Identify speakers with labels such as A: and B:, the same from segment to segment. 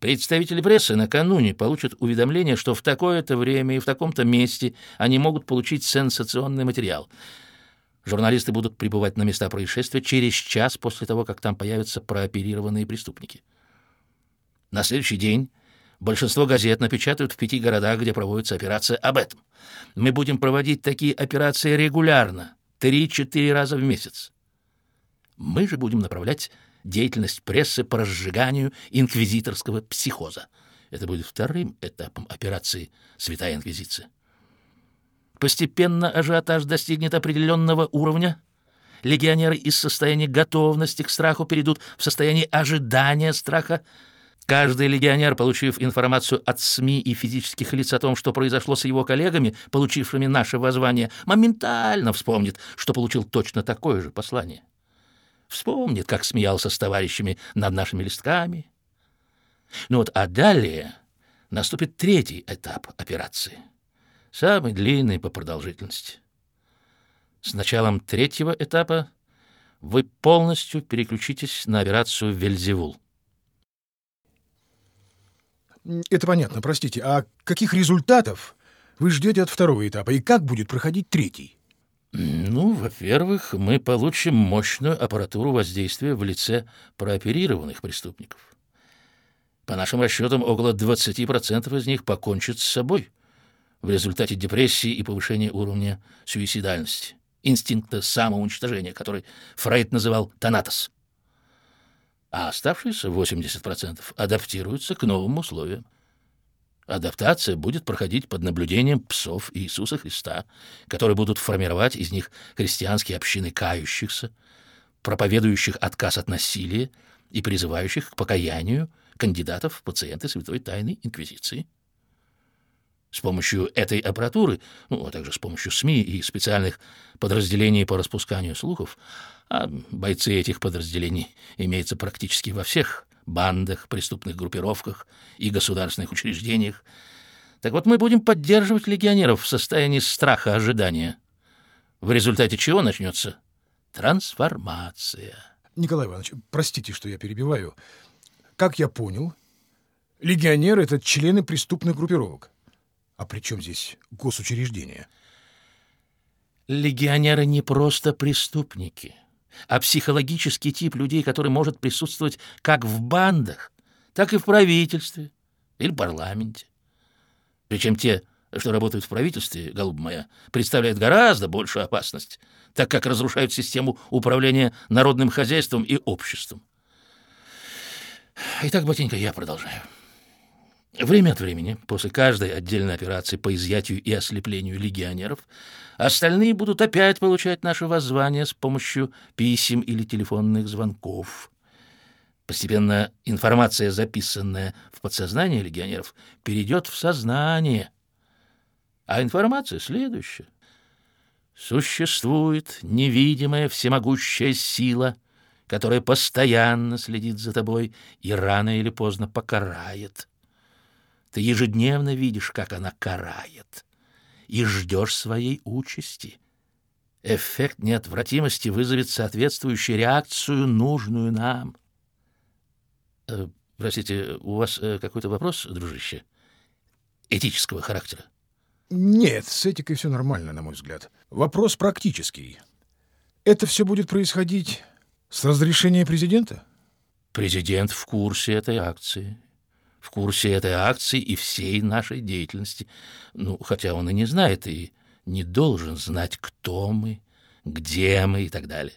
A: Представители прессы накануне получат уведомление, что в такое-то время и в таком-то месте они могут получить сенсационный материал. Журналисты будут прибывать на места происшествия через час после того, как там появятся прооперированные преступники. На следующий день большинство газет напечатают в пяти городах, где проводится операция об этом. Мы будем проводить такие операции регулярно, три-четыре раза в месяц. Мы же будем направлять деятельность прессы по разжиганию инквизиторского психоза. Это будет вторым этапом операции «Святая Инквизиция». Постепенно ажиотаж достигнет определенного уровня. Легионеры из состояния готовности к страху перейдут в состояние ожидания страха. Каждый легионер, получив информацию от СМИ и физических лиц о том, что произошло с его коллегами, получившими наше воззвание, моментально вспомнит, что получил точно такое же послание вспомнит, как смеялся с товарищами над нашими листками. Ну вот, а далее наступит третий этап операции, самый длинный по продолжительности. С началом третьего этапа вы полностью переключитесь на операцию «Вельзевул».
B: Это понятно, простите. А каких результатов вы ждете от второго этапа и как будет проходить третий?
A: Ну, во-первых, мы получим мощную аппаратуру воздействия в лице прооперированных преступников. По нашим расчетам, около 20% из них покончат с собой в результате депрессии и повышения уровня суицидальности, инстинкта самоуничтожения, который Фрейд называл «танатос». А оставшиеся 80% адаптируются к новым условиям. Адаптация будет проходить под наблюдением псов Иисуса Христа, которые будут формировать из них христианские общины кающихся, проповедующих отказ от насилия и призывающих к покаянию кандидатов в пациенты Святой Тайной Инквизиции. С помощью этой аппаратуры, ну, а также с помощью СМИ и специальных подразделений по распусканию слухов, а бойцы этих подразделений имеются практически во всех бандах, преступных группировках и государственных учреждениях. Так вот, мы будем поддерживать легионеров в состоянии страха ожидания, в результате чего начнется трансформация.
B: Николай Иванович, простите, что я перебиваю. Как я понял, легионеры — это члены преступных группировок. А при чем здесь госучреждения?
A: Легионеры не просто преступники — а психологический тип людей, который может присутствовать как в бандах, так и в правительстве или парламенте. Причем те, что работают в правительстве, голуба моя, представляют гораздо большую опасность, так как разрушают систему управления народным хозяйством и обществом. Итак, батенька, я продолжаю. Время от времени, после каждой отдельной операции по изъятию и ослеплению легионеров, остальные будут опять получать наше воззвание с помощью писем или телефонных звонков. Постепенно информация, записанная в подсознание легионеров, перейдет в сознание. А информация следующая. Существует невидимая всемогущая сила, которая постоянно следит за тобой и рано или поздно покарает. Ты ежедневно видишь, как она карает, и ждешь своей участи. Эффект неотвратимости вызовет соответствующую реакцию, нужную нам. Э, простите, у вас э, какой-то вопрос, дружище? Этического характера?
B: Нет, с этикой все нормально, на мой взгляд. Вопрос практический. Это все будет происходить с разрешения президента?
A: Президент в курсе этой акции в курсе этой акции и всей нашей деятельности. Ну, хотя он и не знает, и не должен знать, кто мы, где мы и так далее.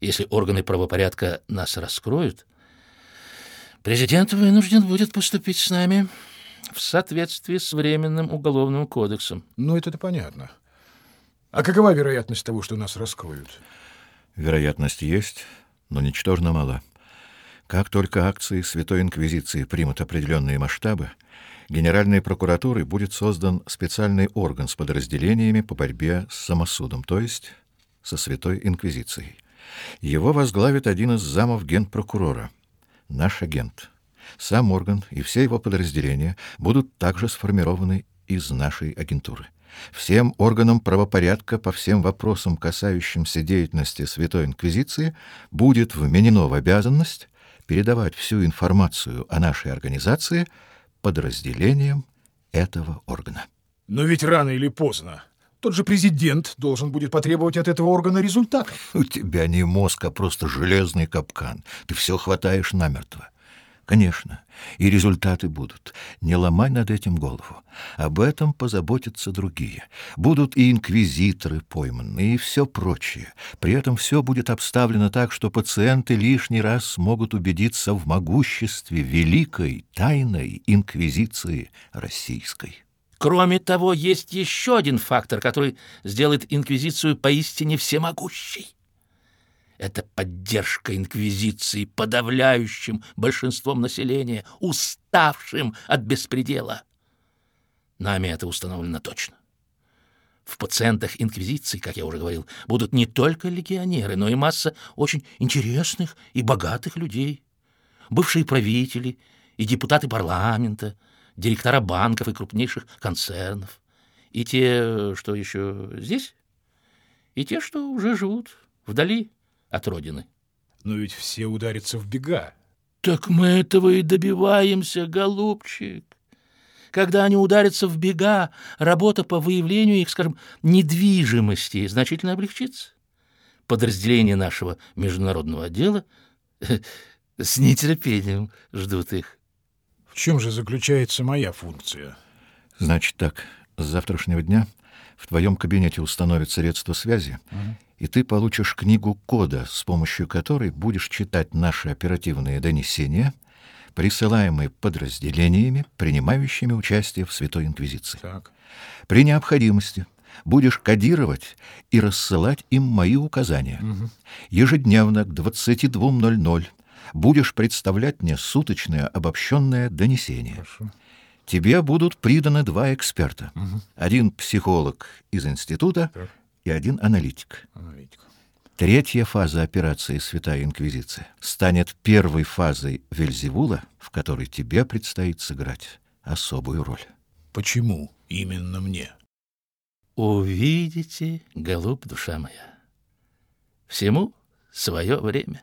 A: Если органы правопорядка нас раскроют, президент вынужден будет поступить с нами в соответствии с Временным уголовным кодексом.
B: Ну, это-то понятно. А какова вероятность того, что нас раскроют?
C: Вероятность есть, но ничтожно мала. Как только акции Святой Инквизиции примут определенные масштабы, Генеральной прокуратурой будет создан специальный орган с подразделениями по борьбе с самосудом, то есть со Святой Инквизицией. Его возглавит один из замов генпрокурора, наш агент. Сам орган и все его подразделения будут также сформированы из нашей агентуры. Всем органам правопорядка по всем вопросам, касающимся деятельности Святой Инквизиции, будет вменено в обязанность передавать всю информацию о нашей организации подразделениям этого органа.
B: Но ведь рано или поздно тот же президент должен будет потребовать от этого органа результатов.
C: У тебя не мозг, а просто железный капкан. Ты все хватаешь намертво. Конечно, и результаты будут. Не ломай над этим голову. Об этом позаботятся другие. Будут и инквизиторы пойманы, и все прочее. При этом все будет обставлено так, что пациенты лишний раз смогут убедиться в могуществе великой тайной инквизиции российской.
A: Кроме того, есть еще один фактор, который сделает инквизицию поистине всемогущей. Это поддержка инквизиции подавляющим большинством населения, уставшим от беспредела. Нами это установлено точно. В пациентах инквизиции, как я уже говорил, будут не только легионеры, но и масса очень интересных и богатых людей. Бывшие правители и депутаты парламента, директора банков и крупнейших концернов. И те, что еще здесь, и те, что уже живут вдали от родины.
B: Но ведь все ударятся в бега.
A: Так мы этого и добиваемся, голубчик. Когда они ударятся в бега, работа по выявлению их, скажем, недвижимости значительно облегчится. Подразделения нашего международного отдела с нетерпением ждут их.
B: В чем же заключается моя функция?
C: Значит так, с завтрашнего дня в твоем кабинете установят средства связи, угу и ты получишь книгу кода, с помощью которой будешь читать наши оперативные донесения, присылаемые подразделениями, принимающими участие в Святой Инквизиции.
B: Так.
C: При необходимости будешь кодировать и рассылать им мои указания. Угу. Ежедневно к 22.00 будешь представлять мне суточное обобщенное донесение.
B: Хорошо.
C: Тебе будут приданы два эксперта.
B: Угу.
C: Один психолог из института, так и один аналитик.
B: Аналитик.
C: Третья фаза операции «Святая Инквизиция» станет первой фазой Вельзевула, в которой тебе предстоит сыграть особую роль.
B: Почему именно мне?
A: Увидите, голубь душа моя, всему свое время.